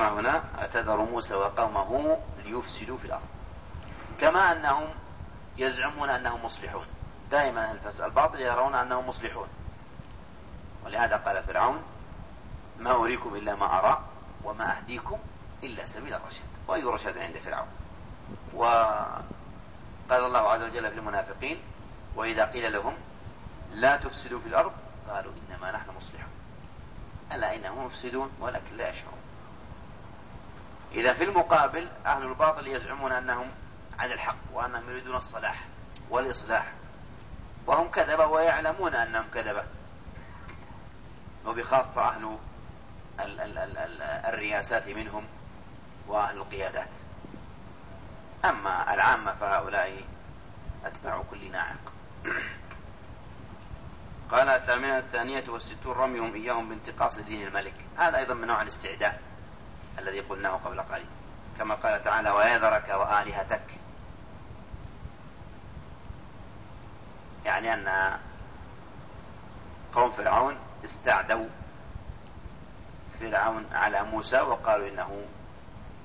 كما هنا اعتذر موسى وقومه ليفسدوا في الأرض. كما أنهم يزعمون أنهم مصلحون. دائما الباطل يرون أنهم مصلحون. ولهذا قال فرعون ما أريكم إلا ما أرى وما أهديكم إلا سبيل الرشاد. وأي رشاد عند فرعون. وقال الله عز وجل في المنافقين وإذا قيل لهم لا تفسدوا في الأرض قالوا إنما نحن مصلحون. ألا إنهم مفسدون ولكن لا يشعرون. إذا في المقابل أهل الباطل يزعمون أنهم على الحق وأنهم يريدون الصلاح والإصلاح. وهم كذبة ويعلمون أنهم كذبة. وبخاصة أهل الرياسات منهم وأهل القيادات. أما العامة فهؤلاء أتباع كل ناعق. قال الثامنة الثانية والستون رميهم إياهم بانتقاص دين الملك. هذا أيضا من نوع الاستعداء الذي قلناه قبل قليل. كما قال تعالى ويذرك وآلهتك. يعني أن قوم فرعون استعدوا فرعون على موسى وقالوا إنه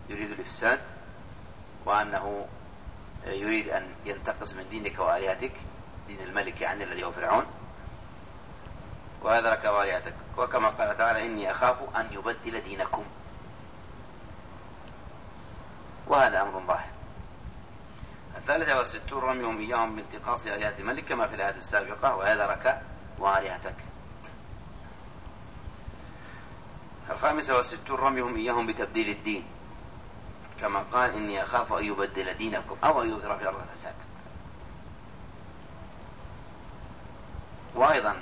يريد الإفساد وأنه يريد أن ينتقص من دينك وآلهتك دين الملك يعني الذي هو فرعون. وأدرك والياتك وكما قال تعالى إني أخاف أن يبدل دينكم. وهذا أمر ظاهر. الثالثة والستون رميهم إياهم بانتقاص آلهة الملك كما في الآية السابقة ويذرك وآلهتك. الخامسة والستون رميهم إياهم بتبديل الدين. كما قال إني أخاف أن يبدل دينكم أو أن يظهر في الأرض فساد وأيضا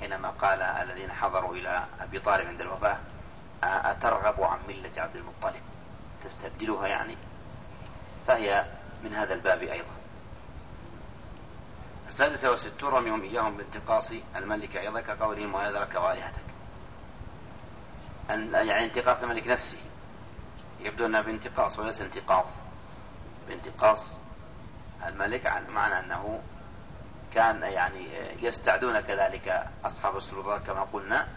حينما قال الذين حضروا إلى أبي طالب عند الوفاة أترغب عن ملة عبد المطلب؟ تستبدلها يعني. فهي من هذا الباب أيضا. السادسة والستون رميهم إياهم بانتقاص الملك أيضا كقولهم وهذا لك وآلهتك. يعني انتقاص الملك نفسه. يبدو أنها بانتقاص وليس انتقاص. بانتقاص الملك عن معنى أنه كان يعني يستعدون كذلك أصحاب السلطات كما قلنا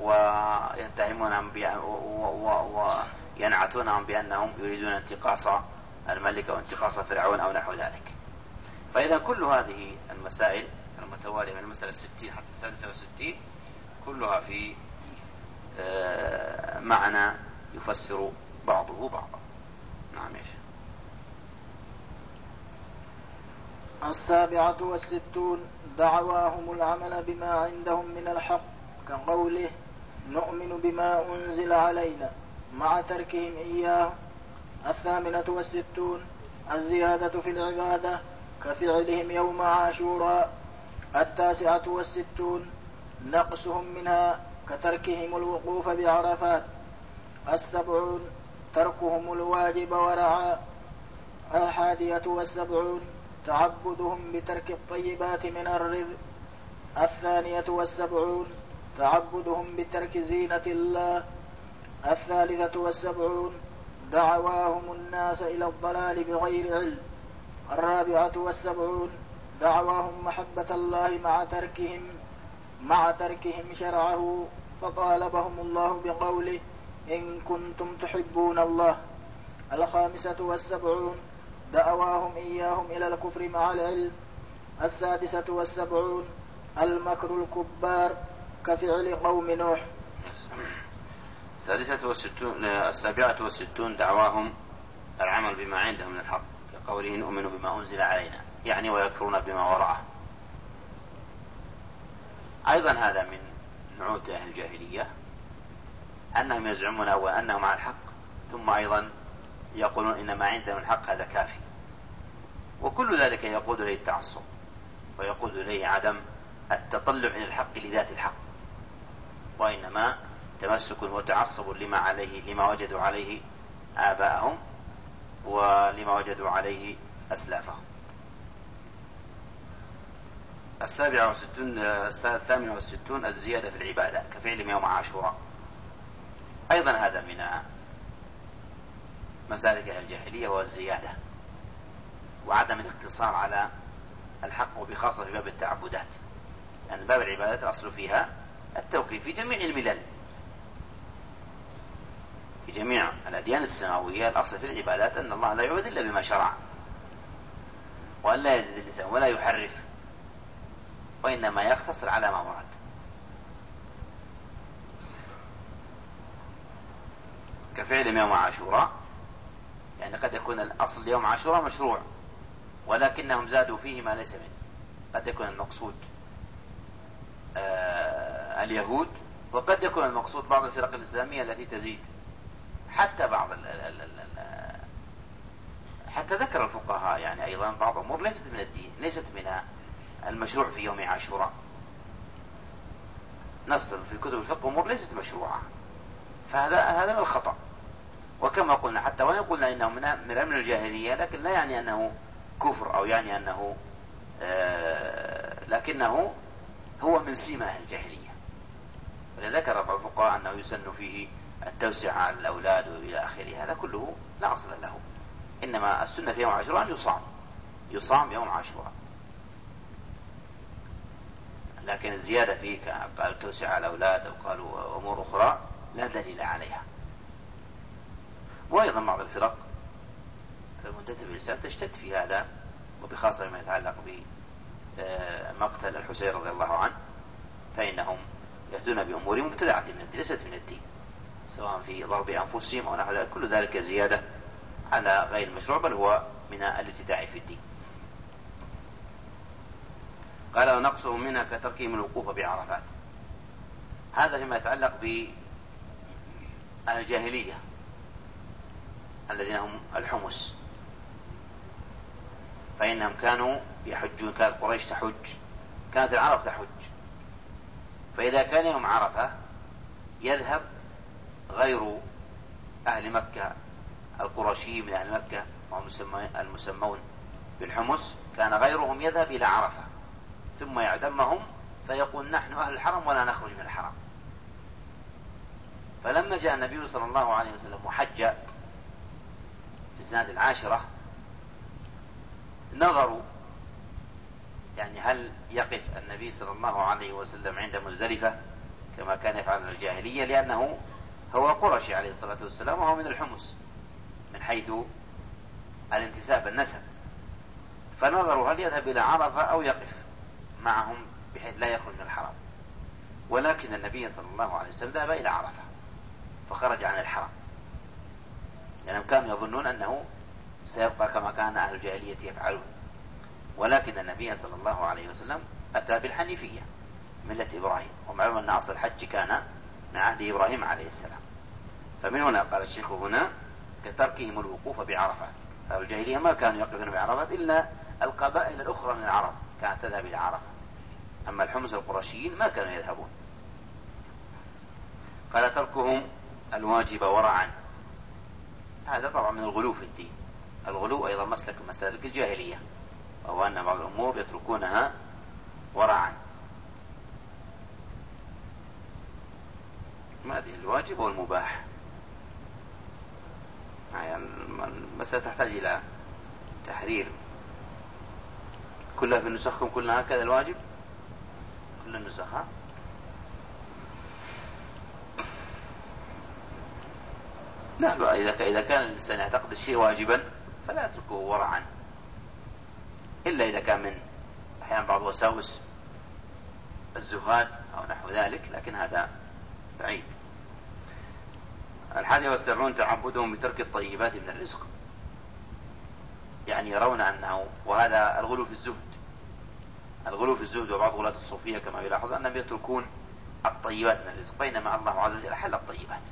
ويتهمونهم وينعتونهم بأنهم يريدون انتقاص الملك أو انتقاص فرعون أو نحو ذلك. فإذا كل هذه المسائل المتوالية من المسألة الستين حتى السادسة والستين كلها في آه، معنى يفسر بعضه بعضا. نعم يا شيخ. السابعة والستون دعواهم العمل بما عندهم من الحق كقوله نؤمن بما أنزل علينا. مع تركهم إياه. الثامنة والستون الزيادة في العبادة كفعلهم يوم عاشوراء. التاسعة والستون نقصهم منها كتركهم الوقوف بعرفات. السبعون تركهم الواجب ورعا. الحادية والسبعون تعبدهم بترك الطيبات من الرزق. الثانية والسبعون تعبدهم بترك زينة الله. الثالثة والسبعون دعواهم الناس إلى الضلال بغير علم. الرابعة والسبعون دعواهم محبة الله مع تركهم مع تركهم شرعه. فطالبهم الله بقوله إن كنتم تحبون الله. الخامسة والسبعون دعواهم إياهم إلى الكفر مع العلم. السادسة والسبعون المكر الكبار كفعل قوم نوح. السادسة والستون السابعة والستون دعواهم العمل بما عندهم من الحق كقوله نؤمن بما أنزل علينا يعني ويكفرون بما وراءه. أيضا هذا من نعوت أهل الجاهلية أنهم يزعمون أولا أنهم على الحق ثم أيضا يقولون إن ما عندنا من الحق هذا كافي. وكل ذلك يقود إليه التعصب ويقود إليه عدم التطلع إلى الحق لذات الحق وإنما تمسك وتعصب لما عليه لما وجدوا عليه آباءهم ولما وجدوا عليه أسلافهم. السابعة والستون الثامنة والستون الزيادة في العبادة كفعلهم يوم عاشوراء. أيضا هذا من مسالك الجاهلية والزيادة وعدم الاقتصار على الحق وبخاصة في باب التعبدات. لأن يعني باب العبادات الأصل فيها التوقيف في جميع الملل. جميع الأديان السماوية الأصل في العبادات أن الله لا يعبد إلا بما شرع. وأن لا يزيد اللسان ولا يحرف. وإنما يقتصر على ما ورد. كفعل يوم عاشوراء يعني قد يكون الأصل يوم عاشوراء مشروع ولكنهم زادوا فيه ما ليس منه. قد يكون المقصود آه اليهود وقد يكون المقصود بعض الفرق الإسلامية التي تزيد. حتى بعض ال ال ال حتى ذكر الفقهاء يعني أيضا بعض الأمور ليست من الدين ليست من المشروع في يوم عاشوراء. نص في كتب الفقه أمور ليست مشروعة. فهذا هذا من الخطأ. وكما قلنا حتى وإن قلنا إنه من من أمن الجاهلية لكن لا يعني أنه كفر أو يعني أنه آه لكنه هو من سمة الجاهلية. ذكر بعض الفقهاء أنه يسن فيه التوسعة على الأولاد وإلى آخره هذا كله لا أصل له. إنما السنة في يوم عاشوراء أن يصام. يصام يوم عاشوراء. لكن الزيادة فيه قال توسع على الأولاد أو قالوا أمور أخرى لا دليل عليها. وأيضا بعض الفرق المنتسبة للإسلام تشتد في هذا وبخاصة ما يتعلق بمقتل الحسين رضي الله عنه فإنهم يهدون بأمور مبتدعة من ليست من الدين. سواء في ضرب أنفسهم أو نحو ذلك. كل ذلك زيادة. على غير المشروع بل هو من الابتداع في الدين. قال ونقصهم منها كتركهم الوقوف بعرفات. هذا فيما يتعلق بالجاهلية الذين هم الحمس فإنهم كانوا يحجون كانت قريش تحج كانت العرب تحج. فإذا كان يوم عرفة يذهب غير أهل مكة. القرشي من أهل مكة وهم المسمون بالحمص. كان غيرهم يذهب إلى عرفة. ثم يعتمهم فيقول نحن أهل الحرم ولا نخرج من الحرم. فلما جاء النبي صلى الله عليه وسلم وحج في السنة العاشرة نظروا يعني هل يقف النبي صلى الله عليه وسلم عند مزدلفة كما كان يفعل الجاهلية لأنه هو قرشي عليه الصلاة والسلام وهو من الحمص من حيث الانتساب النسب. فنظروا هل يذهب إلى عرفة أو يقف معهم بحيث لا يخرج من الحرم. ولكن النبي صلى الله عليه وسلم ذهب إلى عرفة فخرج عن الحرم. لأنهم كانوا يظنون أنه سيبقى كما كان أهل الجاهلية يفعلون. ولكن النبي صلى الله عليه وسلم أتى بالحنيفية ملة إبراهيم. ومعلوم أن أصل الحج كان من عهد إبراهيم عليه السلام. فمن هنا قال الشيخ هنا كتركهم الوقوف أهل الجاهلية ما كانوا يقفون بعرفات إلا القبائل الأخرى من العرب كانت تذهب إلى عرفة. أما الحمص القرشيين ما كانوا يذهبون. قال تركهم الواجب ورعا. هذا طبعا من الغلو في الدين. الغلو أيضا مسلك من مسالك الجاهلية. وهو أن بعض الأمور يتركونها ورعا. ما أدري الواجب والمباح؟ يعني المسألة تحتاج إلى تحرير. كلها في نسخكم كلها هكذا الواجب؟ كل النسخ ها؟ لا إذا إذا كان الإنسان يعتقد الشيء واجبا فلا يتركه ورعا. إلا إذا كان من أحيانا بعض وساوس الزهاد أو نحو ذلك لكن هذا بعيد. الحادي والسبعون تعبدهم بترك الطيبات من الرزق. يعني يرون أنه وهذا الغلو في الزهد. الغلو في الزهد وبعض غلاة الصوفية كما يلاحظ أنهم يتركون الطيبات من الرزق. بينما الله عز وجل حل الطيبات.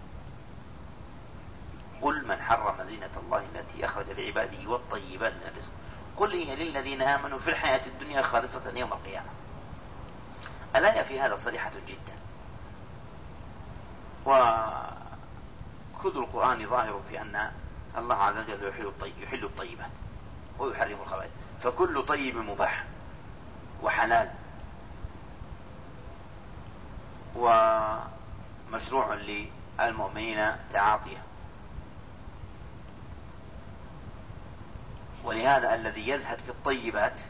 قل من حرم زينة الله التي أخرج لعباده والطيبات من الرزق. قل هي للذين آمنوا في الحياة الدنيا خالصة يوم القيامة. الآية في هذا صريحة جدا. وكل القرآن ظاهر في أن الله عز وجل يحل, الطيب يحل الطيبات ويحرم الخبائث. فكل طيب مباح وحلال ومشروع للمؤمنين تعاطية. ولهذا الذي يزهد في الطيبات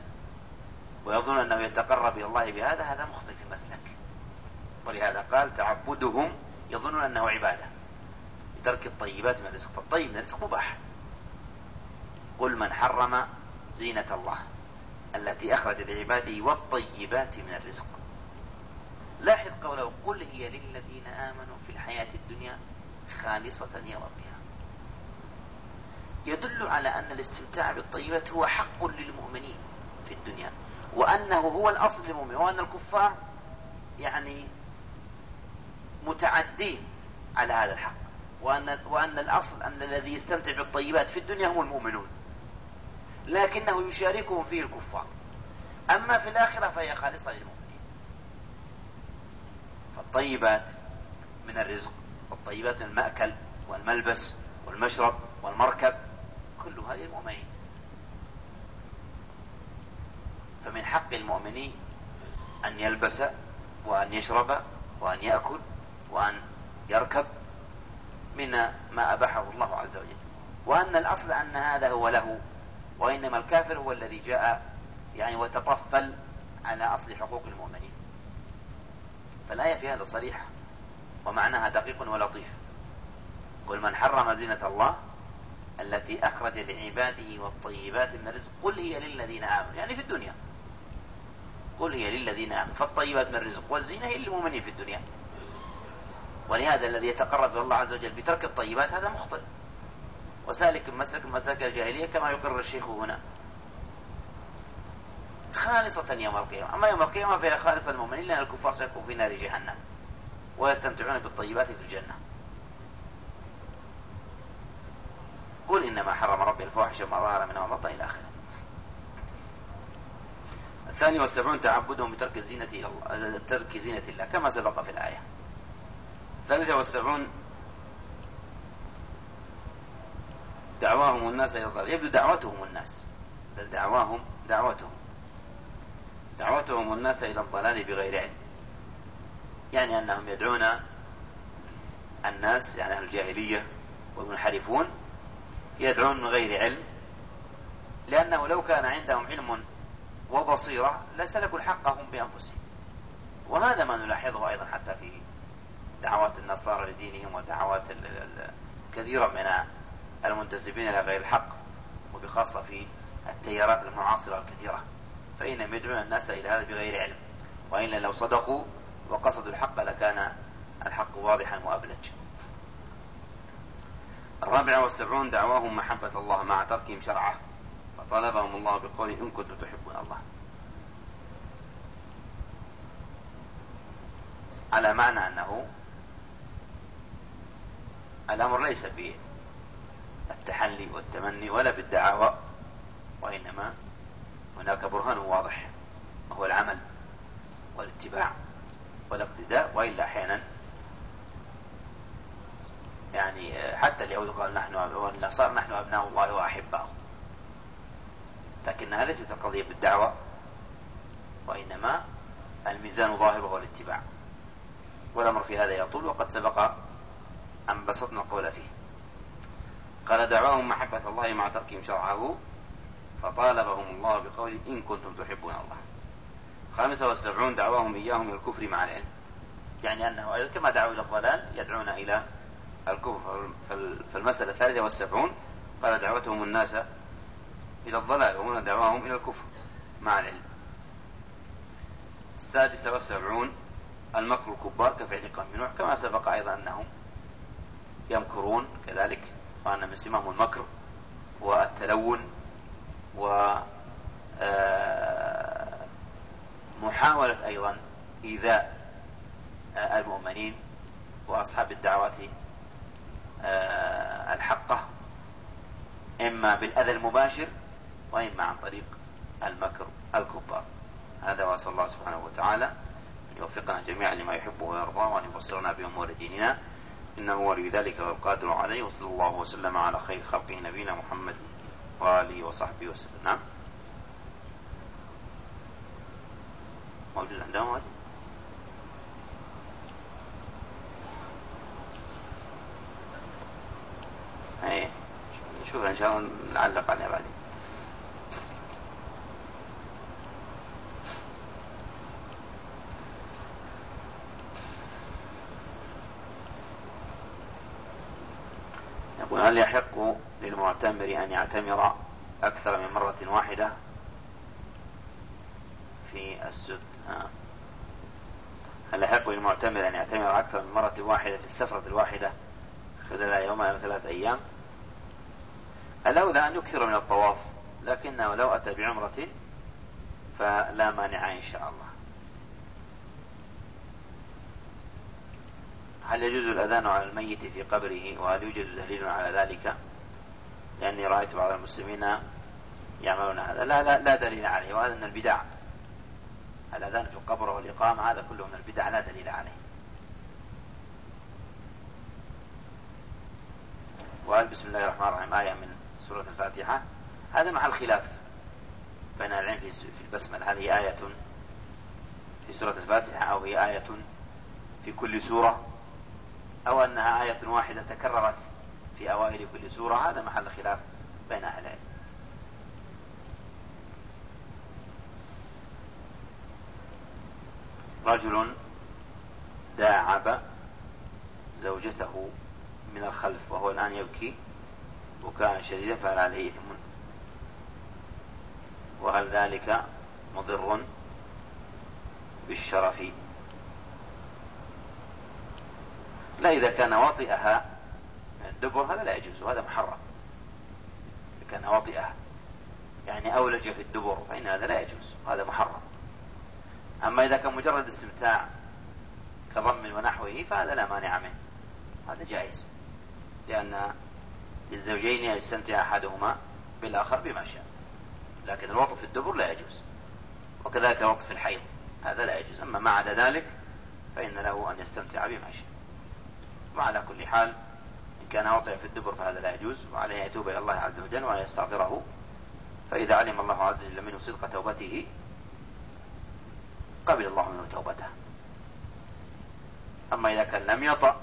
ويظن أنه يتقرب إلى الله بهذا هذا مخطئ في المسلك. ولهذا قال تعبدهم يظنون أنه عبادة. بترك الطيبات من الرزق فالطيب من الرزق مباح. قل من حرم زينة الله التي أخرج لعباده والطيبات من الرزق. لاحظ قوله قل هي للذين آمنوا في الحياة الدنيا خالصة يوم القيامة يدل على أن الاستمتاع بالطيبات هو حق للمؤمنين في الدنيا وأنه هو الأصل للمؤمن وأن الكفار يعني متعدين على هذا الحق. وأن, وأن الأصل أن الذي يستمتع بالطيبات في الدنيا هم المؤمنون. لكنه يشاركهم فيه الكفار. أما في الآخرة فهي خالصة للمؤمنين. فالطيبات من الرزق والطيبات من المأكل والملبس والمشرب والمركب كلها للمؤمنين. فمن حق المؤمنين أن يلبس وأن يشرب وأن يأكل وأن يركب من ما أباحه الله عز وجل. وأن الأصل أن هذا هو له وإنما الكافر هو الذي جاء يعني وتطفل على أصل حقوق المؤمنين. فالآية في هذا صريحة ومعناها دقيق ولطيف. قل من حرم زينة الله التي أخرج لعباده والطيبات من الرزق قل هي للذين آمنوا يعني في الدنيا. قل هي للذين آمنوا فالطيبات من الرزق والزينة هي للمؤمنين في الدنيا. ولهذا الذي يتقرب إلى الله عز وجل بترك الطيبات هذا مخطئ. وسالك مسلك مسلك الجاهلية كما يقر الشيخ هنا. خالصة يوم القيامة. أما يوم القيامة فهي خالصة للمؤمنين لأن الكفار سيكون في نار جهنم ويستمتعون بالطيبات في الجنة. قل إنما حرم ربي الفواحش ما ظهر منها وما إلى آخره. الثاني والسبعون تعبدهم بترك الله ترك زينة الله كما سبق في الآية. الثالثة والسبعون دعواهم الناس إلى الضلال. يبدو دعوتهم الناس. دعواهم دعوتهم. دعوتهم الناس إلى الضلال بغير علم. يعني أنهم يدعون الناس يعني أهل الجاهلية والمنحرفون يدعون من غير علم. لأنه لو كان عندهم علم وبصيرة لسلكوا الحق هم بأنفسهم. وهذا ما نلاحظه أيضا حتى في دعوات النصارى لدينهم ودعوات كثيرا من المنتسبين إلى غير الحق وبخاصة في التيارات المعاصرة الكثيرة. فإنهم يدعون الناس إلى هذا بغير علم. وإلا لو صدقوا وقصدوا الحق لكان الحق واضحا وأبلج. الرابع والسبعون دعواهم محبة الله مع تركهم شرعه فطلبهم الله بقول إن كنتم تحبون الله. على معنى أنه الأمر ليس بالتحلي والتمني ولا بالدعاوى وإنما هناك برهان واضح وهو العمل والاتباع والاقتداء وإلا أحيانا يعني حتى اليهود قال نحن والنصارى نحن أبناء الله وأحباؤه. لكنها ليست القضية بالدعوة وإنما الميزان ظاهر وهو الاتباع. والأمر في هذا يطول وقد سبق أن بسطنا القول فيه. قال دعواهم محبة الله مع تركهم شرعه فطالبهم الله بقول إن كنتم تحبون الله. خامسة والسبعون دعواهم إياهم إلى الكفر مع العلم. يعني أنه كما دعوا إلى الضلال يدعون إلى الكفر. فالمسألة الثالثة والسبعون قال دعوتهم الناس إلى الضلال وهنا دعواهم إلى الكفر مع العلم. السادسة والسبعون المكر الكبار كفعل قوم نوح. كما سبق أيضا أنهم يمكرون كذلك وأن من سماهم المكر والتلون و آه، محاولة أيضا إيذاء آه، المؤمنين وأصحاب الدعوات آه، الحقة إما بالأذى المباشر وإما عن طريق المكر الكبار. هذا وأسأل الله سبحانه وتعالى أن يوفقنا جميعا لما يحبه ويرضاه وأن يبصرنا بأمور ديننا. إنه ولي ذلك والقادر عليه وصلى الله وسلم على خير خلقه نبينا محمد وآله وصحبه وسلم. نعم. موجود عندهم هذا إيه. نشوف إن شاء الله نعلق عليها بعدين. يقول هل يحق للمعتمر أن يعتمر أكثر من مرة واحدة في السد؟ هل يحق للمعتمر أن يعتمر أكثر من مرة واحدة في السفرة الواحدة خلال يوم أو ثلاثة أيام؟ الأولى أن يكثر من الطواف لكنه لو أتى بعمرة فلا مانع إن شاء الله. هل يجوز الأذان على الميت في قبره؟ وهل يوجد دليل على ذلك؟ لأني رأيت بعض المسلمين يعملون هذا. لا لا, لا دليل عليه وهذا من البدع. الأذان في القبر والإقامة هذا كله من البدع لا دليل عليه. وهل بسم الله الرحمن الرحيم آية من سورة الفاتحة؟ هذا محل خلاف بين العلم في البسملة. هل هي آية في سورة الفاتحة أو هي آية في كل سورة؟ أو أنها آية واحدة تكررت في أوائل كل سورة هذا محل خلاف بين أهل العلم. رجل داعب زوجته من الخلف وهو الآن يبكي بكاء شديدا فهل عليه إثم؟ وهل ذلك مضر بالشرف؟ لا إذا كان واطئها من الدبر هذا لا يجوز وهذا محرم. إذا كان واطئها يعني أولج في الدبر فإن هذا لا يجوز وهذا محرم. أما إذا كان مجرد استمتاع كضم ونحوه فهذا لا مانع منه هذا جائز. لأن للزوجين يستمتع أحدهما بالآخر بما شاء. لكن الوطف في الدبر لا يجوز وكذلك الوطف في الحيض هذا لا يجوز. أما ما عدا ذلك فإن له أن يستمتع بما شاء. وعلى كل حال إن كان وطئ في الدبر فهذا لا يجوز وعليه أن يتوب إلى الله عز وجل وأن يستغفره. فإذا علم الله عز وجل منه صدق توبته قبل الله منه توبته. أما إذا كان لم يطأ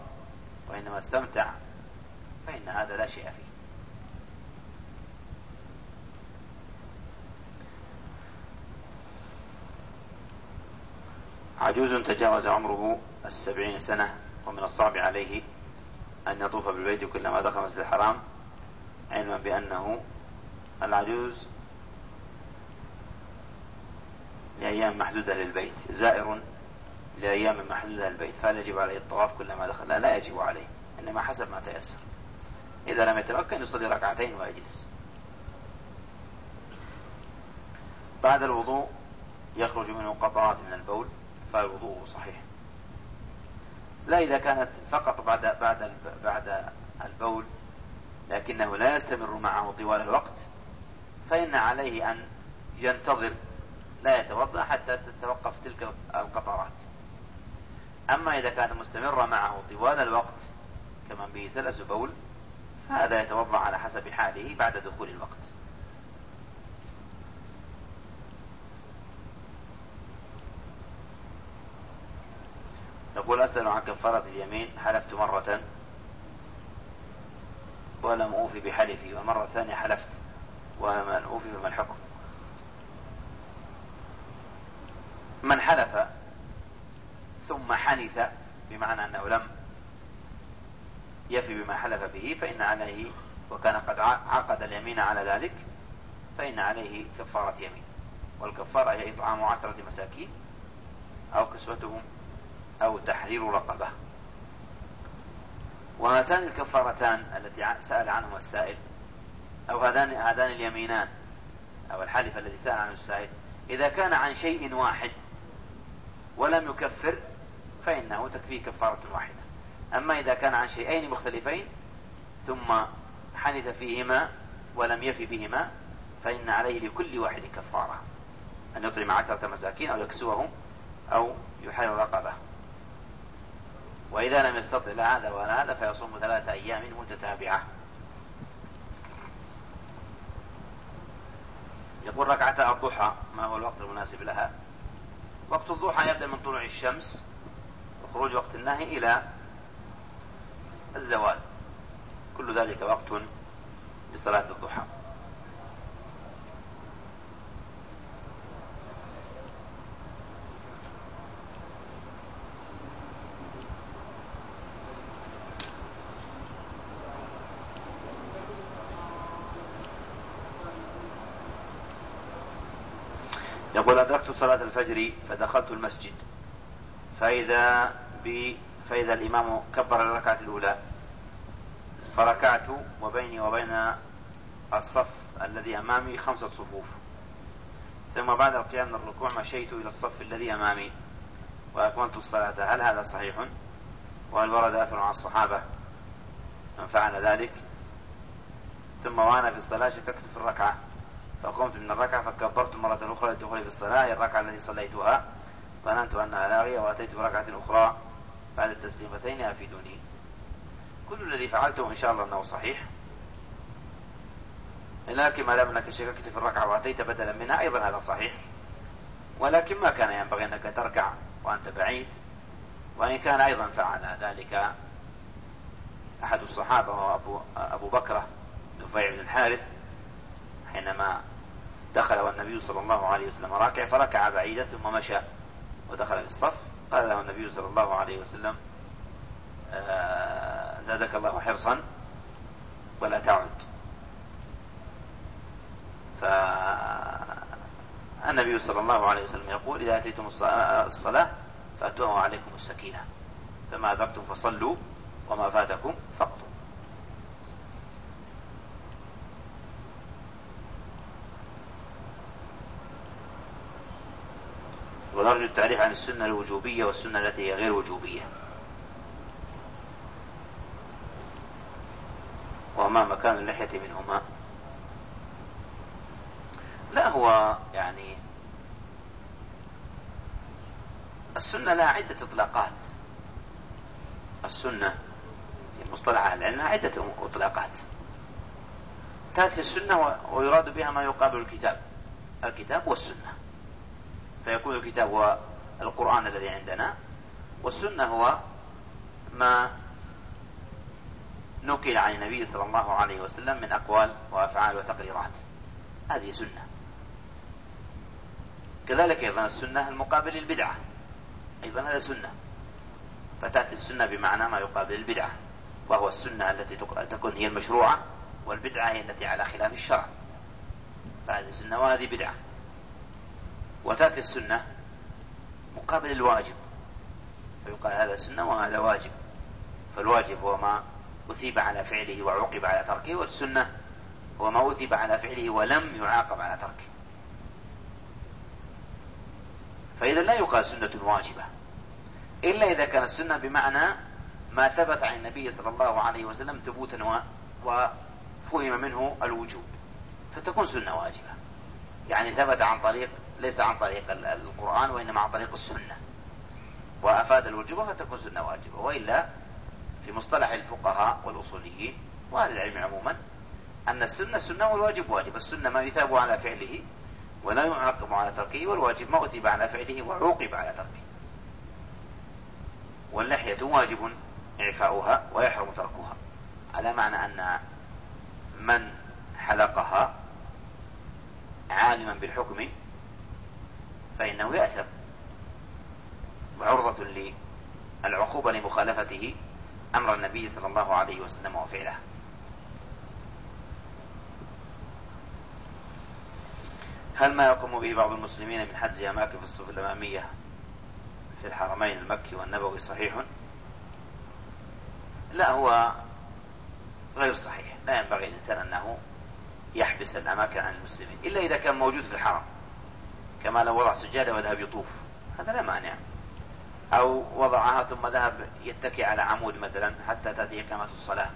وإنما استمتع فإن هذا لا شيء فيه. عجوز تجاوز عمره السبعين سنة. ومن الصعب عليه أن يطوف بالبيت كلما دخل مسجد الحرام علما بأنه العجوز لأيام محدودة للبيت زائر لأيام محدودة للبيت فهل يجب عليه الطواف كلما دخل؟ لا لا يجب عليه إنما حسب ما تيسر. إذا لم يتمكن يصلي ركعتين ويجلس. بعد الوضوء يخرج منه قطرات من البول فالوضوء صحيح. لا إذا كانت فقط بعد بعد بعد البول لكنه لا يستمر معه طوال الوقت فإن عليه أن ينتظر لا يتوضأ حتى تتوقف تلك القطرات. أما إذا كانت مستمرة معه طوال الوقت كمن به سلس بول فهذا يتوضأ على حسب حاله بعد دخول الوقت. يقول أسأل عن كفارة اليمين حلفت مرة ولم أوفي بحلفي ومرة ثانية حلفت ولم أوفي فما الحكم؟ من حلف ثم حنث بمعنى أنه لم يفي بما حلف به فإن عليه وكان قد عقد اليمين على ذلك فإن عليه كفارة يمين. والكفارة هي إطعام عشرة مساكين أو كسوتهم أو تحرير رقبة. وهاتان الكفارتان التي سأل عنهما السائل أو هذان هذان اليمينان أو الحلف الذي سأل عنه السائل إذا كان عن شيء واحد ولم يكفر فإنه تكفيه كفارة واحدة. أما إذا كان عن شيئين مختلفين ثم حنث فيهما ولم يفي بهما فإن عليه لكل واحد كفارة. أن يطعم عشرة مساكين أو يكسوهم أو يحرر رقبة. وإذا لم يستطع لا هذا ولا هذا فيصوم ثلاثة أيام متتابعة. يقول ركعتا الضحى ما هو الوقت المناسب لها؟ وقت الضحى يبدأ من طلوع الشمس وخروج وقت النهي إلى الزوال. كل ذلك وقت لصلاة الضحى. يقول أدركت صلاة الفجر فدخلت المسجد. فإذا ب فإذا الإمام كبر الركعة الأولى فركعت وبيني وبين الصف الذي أمامي خمسة صفوف. ثم بعد القيام من الركوع مشيت إلى الصف الذي أمامي وأكملت الصلاة. هل هذا صحيح؟ وهل ورد أثر عن الصحابة؟ من فعل ذلك؟ ثم وأنا في الصلاة شككت في الركعة. فقمت من الركعة فكبرت مرة أخرى للدخول في الصلاة الركعة التي صليتها. ظننت أنها لاغية وأتيت بركعة أخرى بعد التسليمتين أفيدوني كل الذي فعلته إن شاء الله أنه صحيح. لكن ما دام أنك شككت في الركعة وأتيت بدلا منها أيضا هذا صحيح. ولكن ما كان ينبغي أنك تركع وأنت بعيد. وإن كان أيضا فعل ذلك أحد الصحابة وهو أبو, أبو بكرة نفيع بن الحارث حينما دخل والنبي صلى الله عليه وسلم راكع فركع بعيدا ثم مشى ودخل في الصف. قال له النبي صلى الله عليه وسلم آه، زادك الله حرصا ولا تعد. فالنبي صلى الله عليه وسلم يقول إذا أتيتم الصلاة فأتوها عليكم السكينة فما أدركتم فصلوا وما فاتكم فقطوا ونرجو التعريف عن السنة الوجوبية والسنة التي هي غير وجوبية. وما مكان اللحية منهما. لا هو يعني السنة لها عدة إطلاقات. السنة في مصطلح أهل العلم عدة إطلاقات. تأتي السنة ويراد بها ما يقابل الكتاب. الكتاب والسنة. فيكون الكتاب هو القرآن الذي عندنا والسنة هو ما نقل عن النبي صلى الله عليه وسلم من أقوال وأفعال وتقريرات. هذه سنة. كذلك أيضا السنة المقابل للبدعة. أيضا هذا سنة. فتأتي السنة بمعنى ما يقابل البدعة وهو السنة التي تكون هي المشروعة والبدعة هي التي على خلاف الشرع. فهذه سنة وهذه بدعة. وتأتي السنة مقابل الواجب فيقال هذا سنة وهذا واجب فالواجب هو ما أثيب على فعله وعوقب على تركه والسنة هو ما أثيب على فعله ولم يعاقب على تركه. فإذا لا يقال سنة واجبة إلا إذا كان السنة بمعنى ما ثبت عن النبي صلى الله عليه وسلم ثبوتا وفهم منه الوجوب فتكون سنة واجبة. يعني ثبت عن طريق ليس عن طريق القرآن وإنما عن طريق السنة. وأفاد الوجوب فتكون سنة واجبة. وإلا في مصطلح الفقهاء والأصوليين وأهل العلم عموما أن السنة سنة والواجب واجب. السنة ما يثاب على فعله ولا يعاقب على تركه والواجب ما أثيب على فعله وعوقب على تركه. واللحية واجب إعفاؤها ويحرم تركها. على معنى أن من حلقها عالما بالحكم فإنه يأثم. وعرضة للعقوبة لمخالفته أمر النبي صلى الله عليه وسلم وفعله. هل ما يقوم به بعض المسلمين من حجز أماكن في الصفوف الأمامية في الحرمين المكي والنبوي صحيح؟ لا هو غير صحيح. لا ينبغي الإنسان أنه يحبس الأماكن عن المسلمين إلا إذا كان موجود في الحرم. كما لو وضع سجادة وذهب يطوف. هذا لا مانع. أو وضعها ثم ذهب يتكي على عمود مثلا حتى تأتي إقامة الصلاة.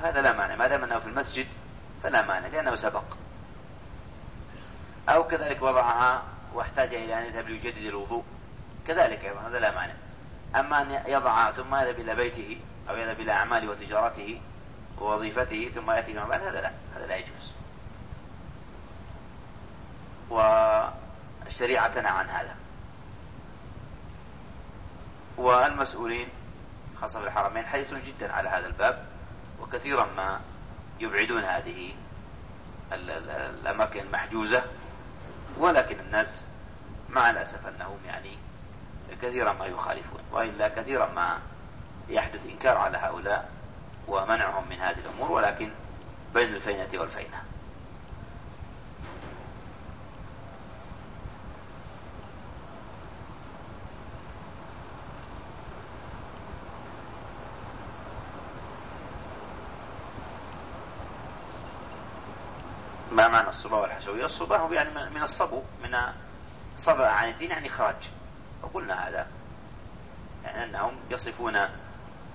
فهذا لا مانع. ما دام أنه في المسجد فلا مانع لأنه سبق. أو كذلك وضعها واحتاج إلى أن يذهب ليجدد الوضوء. كذلك أيضا هذا لا مانع. أما أن يضعها ثم يذهب إلى بيته أو يذهب إلى أعماله وتجارته ووظيفته ثم يأتي فيما بعد هذا لا هذا لا يجوز. والشريعة تنهى عن هذا. والمسؤولين خاصة في الحرمين حريصون جدا على هذا الباب وكثيرا ما يبعدون هذه الأماكن المحجوزة ولكن الناس مع الأسف أنهم يعني كثيرا ما يخالفون وإلا كثيرا ما يحدث إنكار على هؤلاء ومنعهم من هذه الأمور ولكن بين الفينة والفينة. ما معنى الصبا والحشوية الصبا هو يعني من الصبو من صبا عن الدين يعني خرج وقلنا هذا يعني أنهم يصفون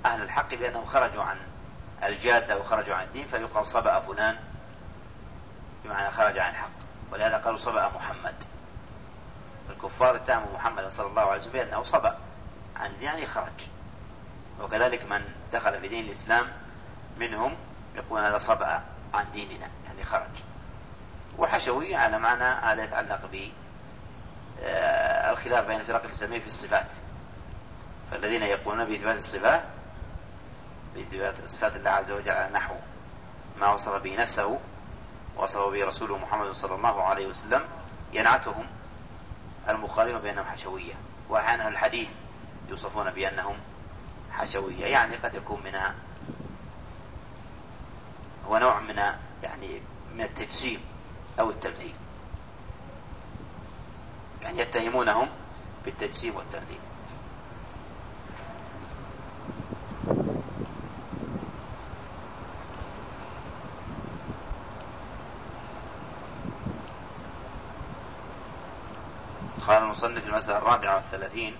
أهل الحق بأنهم خرجوا عن الجادة وخرجوا عن الدين فيقال صبأ فلان بمعنى خرج عن الحق. ولهذا قالوا صبأ محمد. الكفار اتهموا محمد صلى الله عليه وسلم بأنه صبأ عن يعني خرج. وكذلك من دخل في دين الإسلام منهم يقول هذا صبأ عن ديننا يعني خرج. وحشوي على معنى هذا يتعلق ب آه، الخلاف بين الفرق الإسلامية في الصفات. فالذين يقولون بإثبات الصفات بإثبات صفات الله عز وجل على نحو ما وصف به نفسه وصف به رسوله محمد صلى الله عليه وسلم ينعتهم المخالفة بأنهم حشوية. وأحيانا الحديث يوصفون بأنهم حشوية. يعني قد يكون منها هو نوع من يعني من التجسيم أو التمثيل يعني يتهمونهم بالتجسيم والتمثيل قال المصنف في المسألة الرابعة والثلاثين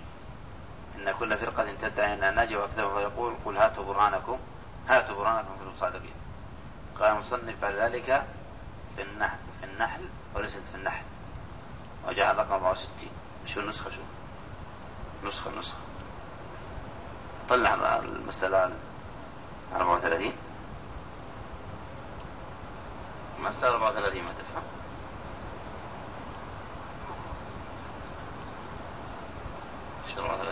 إن كل فرقة تدعي أنها ناجية وكذب فيقول قل هاتوا برهانكم هاتوا برهانكم كنتم صادقين. قال المصنف بعد ذلك في النحل في النحل وليست في النحل. وجعل رقم 64 شو النسخة شو؟ نسخة نسخة. طلع المسألة 34 مسألة 34 ما تفهم. شو 34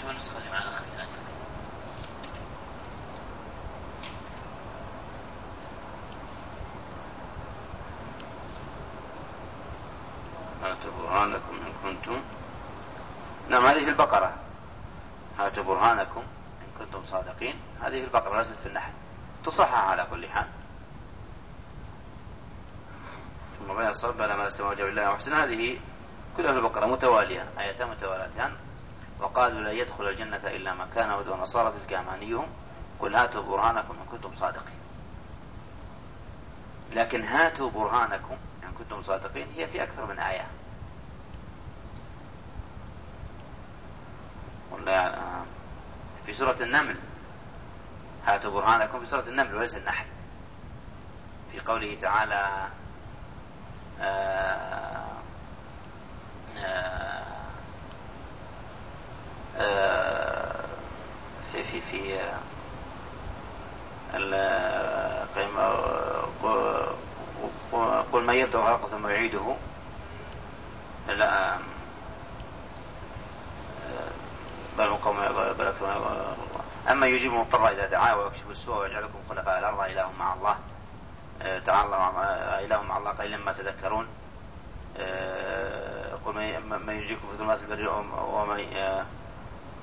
شوف النسخة اللي معنا الأخ الثاني هاتوا برهانكم إن كنتم نعم هذه في البقرة. هاتوا برهانكم إن كنتم صادقين. هذه في البقرة ليست في النحل. تصحح على كل حال. ثم بين الصواب على ما استوى وجه الله وحسن هذه كلها في البقرة متوالية آيتان متواليتان وقالوا لا يدخل الجنة إلا من كان هدى ونصارى تلك أمانيهم. قل هاتوا برهانكم إن كنتم صادقين. لكن هاتوا برهانكم إن كنتم صادقين هي في أكثر من آية. في سورة النمل. هاتوا برهانكم في سورة النمل وليس النحل. في قوله تعالى آه في في في قل من يبدأ خلقه ثم يعيده. لا بل بل أما يجيب المضطر إذا دعاه ويكشف السوء ويجعلكم خلفاء الأرض إله مع الله. تعالى إله مع الله قليلا ما تذكرون. قل من يجيكم في ظلمات البر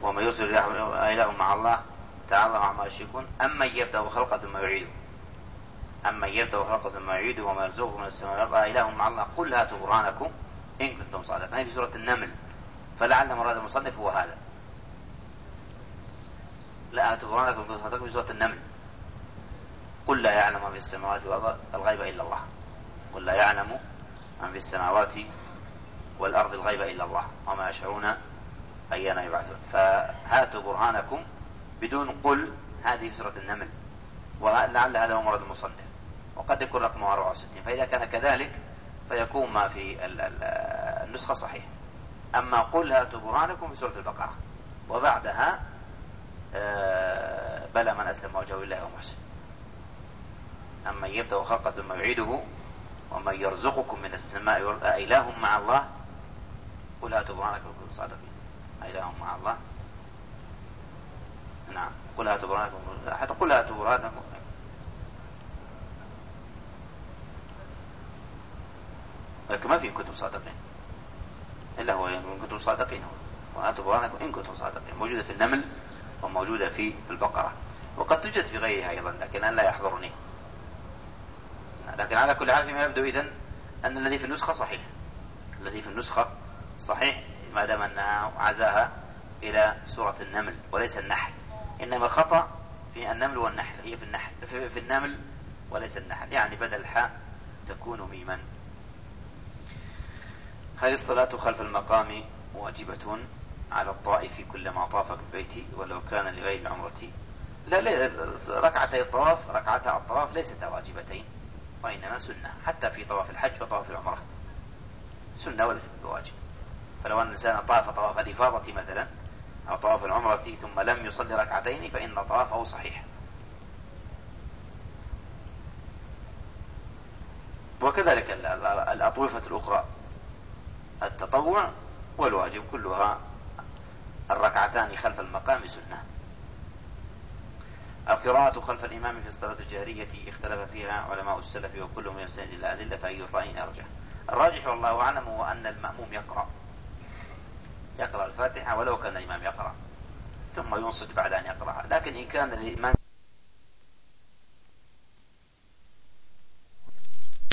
ومن يرسل إله مع الله تعالى عما يشركون. أما يبدأ خلقه ثم يعيده. أما يبدأ خلقه ثم يعيده وما يرزقه من السماء والأرض إله مع الله. قل هاتوا برهانكم إن كنتم صادقين. في سورة النمل. فلعل مراد المصنف هو هذا. لا هاتوا برهانكم إن كنتم صادقين في سورة النمل. قل لا يعلم من في السماوات والأرض الغيب إلا الله. قل لا يعلم من في السماوات والأرض الغيب إلا الله وما يشعرون أيان يبعثون. فهاتوا برهانكم بدون قل هذه في سورة النمل ولعل هذا هو مراد المصنف. وقد يكون رقمه 64 فإذا كان كذلك فيكون ما في النسخة صحيح أما قل هاتوا برهانكم في سورة البقرة. وبعدها آه، بلى من أسلم وجهه لله ومحسن. أما يبدأ خلقه ثم يعيده ومن يرزقكم من السماء والأرض أإله مع الله قل هاتوا برهانكم كنتم صادقين. أإله مع الله. نعم. قل هاتوا برهانكم حتى قل هاتوا برهانكم. لكن ما في كتب صادقين. إلا هو إن كنتم صادقين. وهاتوا برهانكم إن كنتم صادقين. موجودة في النمل وموجودة في البقرة. وقد توجد في غيرها أيضا لكن أنا لا يحضرني. لكن على كل حال فيما يبدو إذن أن الذي في النسخة صحيح. الذي في النسخة صحيح ما دام أنها عزاها إلى سورة النمل وليس النحل. إنما الخطأ في النمل والنحل هي في النحل في, في النمل وليس النحل. يعني بدل الحاء تكون ميما. هذه الصلاة خلف المقام واجبة على الطائف كلما طاف بالبيت ولو كان لغير العمرة. لا لا ركعتي الطواف ركعتا الطواف ليستا واجبتين وإنما سنة حتى في طواف الحج وطواف العمرة. سنة وليست بواجب. فلو أن الإنسان طاف طواف الإفاضة مثلا أو طواف العمرة ثم لم يصلي ركعتين فإن طوافه صحيح. وكذلك الأطوفة الأخرى التطوع والواجب كلها الركعتان خلف المقام سنة. القراءة خلف الإمام في الصلاة الجهرية اختلف فيها علماء السلف وكلهم يستند إلى أدلة فأي الرأي أرجح. الراجح والله أعلم هو أن المأموم يقرأ. يقرأ الفاتحة ولو كان الإمام يقرأ ثم ينصت بعد أن يقرأها. لكن إن كان الإمام